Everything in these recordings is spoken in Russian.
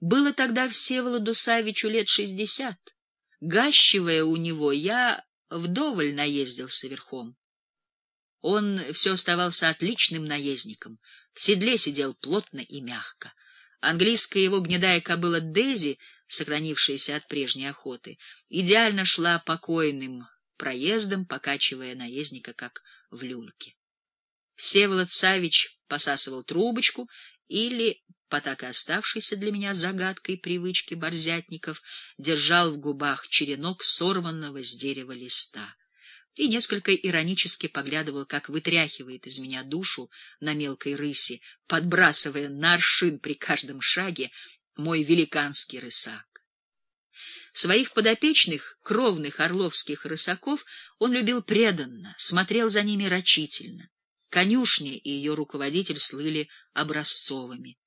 Было тогда Всеволоду Савичу лет шестьдесят. Гащивая у него, я вдоволь наездился верхом. Он все оставался отличным наездником, в седле сидел плотно и мягко. Английская его гнедая кобыла Дейзи, сохранившаяся от прежней охоты, идеально шла покойным проездом, покачивая наездника, как в люльке. Всеволод Савич посасывал трубочку или, по так и оставшейся для меня загадкой привычки борзятников, держал в губах черенок сорванного с дерева листа и несколько иронически поглядывал, как вытряхивает из меня душу на мелкой рыси, подбрасывая на аршин при каждом шаге мой великанский рысак. Своих подопечных, кровных орловских рысаков, он любил преданно, смотрел за ними рачительно. Конюшня и ее руководитель слыли образцовыми.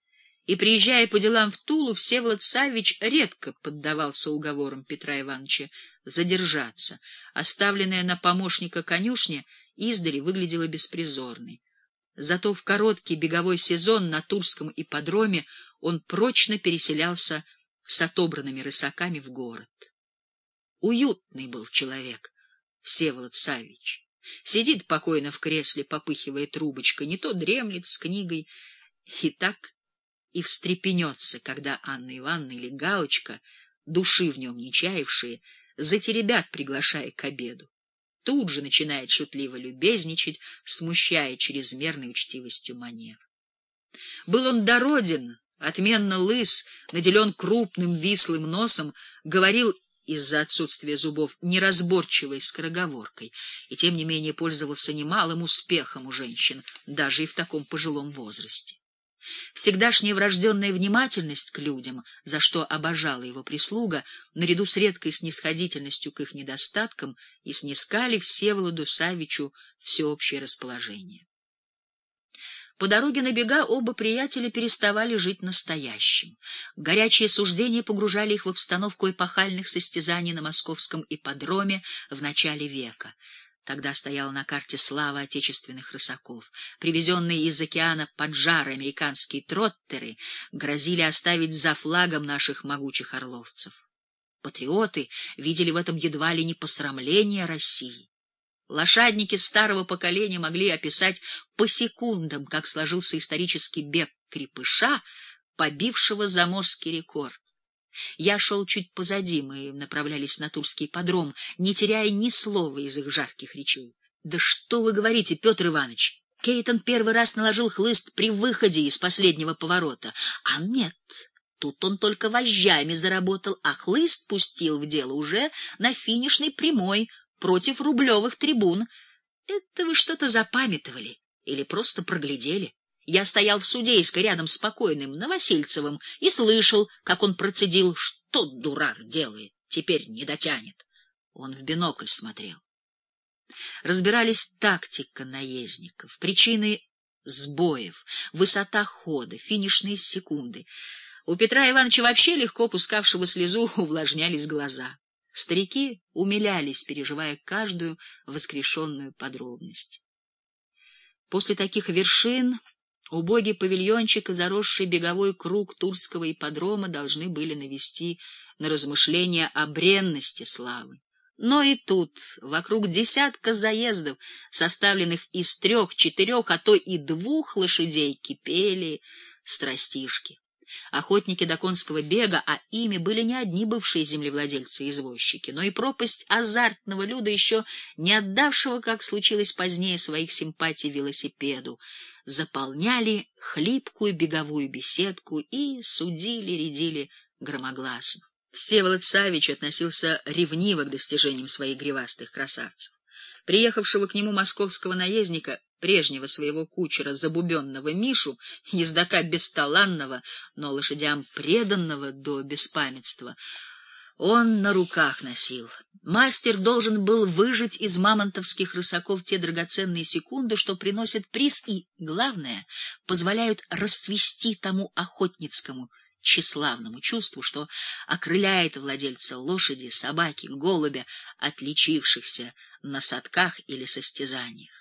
И, приезжая по делам в Тулу, Всеволод Савич редко поддавался уговорам Петра Ивановича задержаться. Оставленная на помощника конюшня издали выглядела беспризорной. Зато в короткий беговой сезон на Тульском ипподроме он прочно переселялся с отобранными рысаками в город. Уютный был человек, Всеволод Савич. Сидит покойно в кресле, попыхивая трубочкой, не то дремлет с книгой, и так и встрепенется, когда Анна Ивановна или Галочка, души в нем не чаявшие, затеребят, приглашая к обеду. Тут же начинает шутливо любезничать, смущая чрезмерной учтивостью манер. Был он дороден, отменно лыс, наделен крупным вислым носом, говорил из-за отсутствия зубов неразборчивой скороговоркой, и тем не менее пользовался немалым успехом у женщин, даже и в таком пожилом возрасте. Всегдашняя врожденная внимательность к людям, за что обожала его прислуга, наряду с редкой снисходительностью к их недостаткам, и снискали Всеволоду Савичу всеобщее расположение. По дороге на бега оба приятеля переставали жить настоящим. Горячие суждения погружали их в обстановку эпохальных состязаний на московском ипподроме в начале века. Тогда стояла на карте слава отечественных рысаков. Привезенные из океана поджары американские троттеры грозили оставить за флагом наших могучих орловцев. Патриоты видели в этом едва ли не посрамление России. Лошадники старого поколения могли описать по секундам, как сложился исторический бег крепыша, побившего заморский рекорд. Я шел чуть позади, мы направлялись на Тульский подром, не теряя ни слова из их жарких речей. — Да что вы говорите, Петр Иванович? Кейтон первый раз наложил хлыст при выходе из последнего поворота. А нет, тут он только вожжами заработал, а хлыст пустил в дело уже на финишной прямой, против рублевых трибун. Это вы что-то запамятовали или просто проглядели? Я стоял в судейской рядом с покойным Новосильцевым и слышал, как он процедил, что дурак делает, теперь не дотянет. Он в бинокль смотрел. Разбирались тактика наездников, причины сбоев, высота хода, финишные секунды. У Петра Ивановича вообще легко пускавшего слезу увлажнялись глаза. Старики умилялись, переживая каждую воскрешенную подробность. После таких вершин убогий павильончик и заросший беговой круг Турского ипподрома должны были навести на размышления о бренности славы. Но и тут, вокруг десятка заездов, составленных из трех, четырех, а то и двух лошадей, кипели страстишки охотники до конского бега, а ими были не одни бывшие землевладельцы и извозчики, но и пропасть азартного люда, еще не отдавшего, как случилось позднее, своих симпатий велосипеду, заполняли хлипкую беговую беседку и судили-рядили громогласно. Всеволод Савич относился ревниво к достижениям своих гривастых красавцев. Приехавшего к нему московского наездника прежнего своего кучера, забубенного Мишу, ездока бесталанного, но лошадям преданного до беспамятства, он на руках носил. Мастер должен был выжать из мамонтовских рысаков те драгоценные секунды, что приносят приз и, главное, позволяют расцвести тому охотницкому, тщеславному чувству, что окрыляет владельца лошади, собаки, голубя, отличившихся на садках или состязаниях.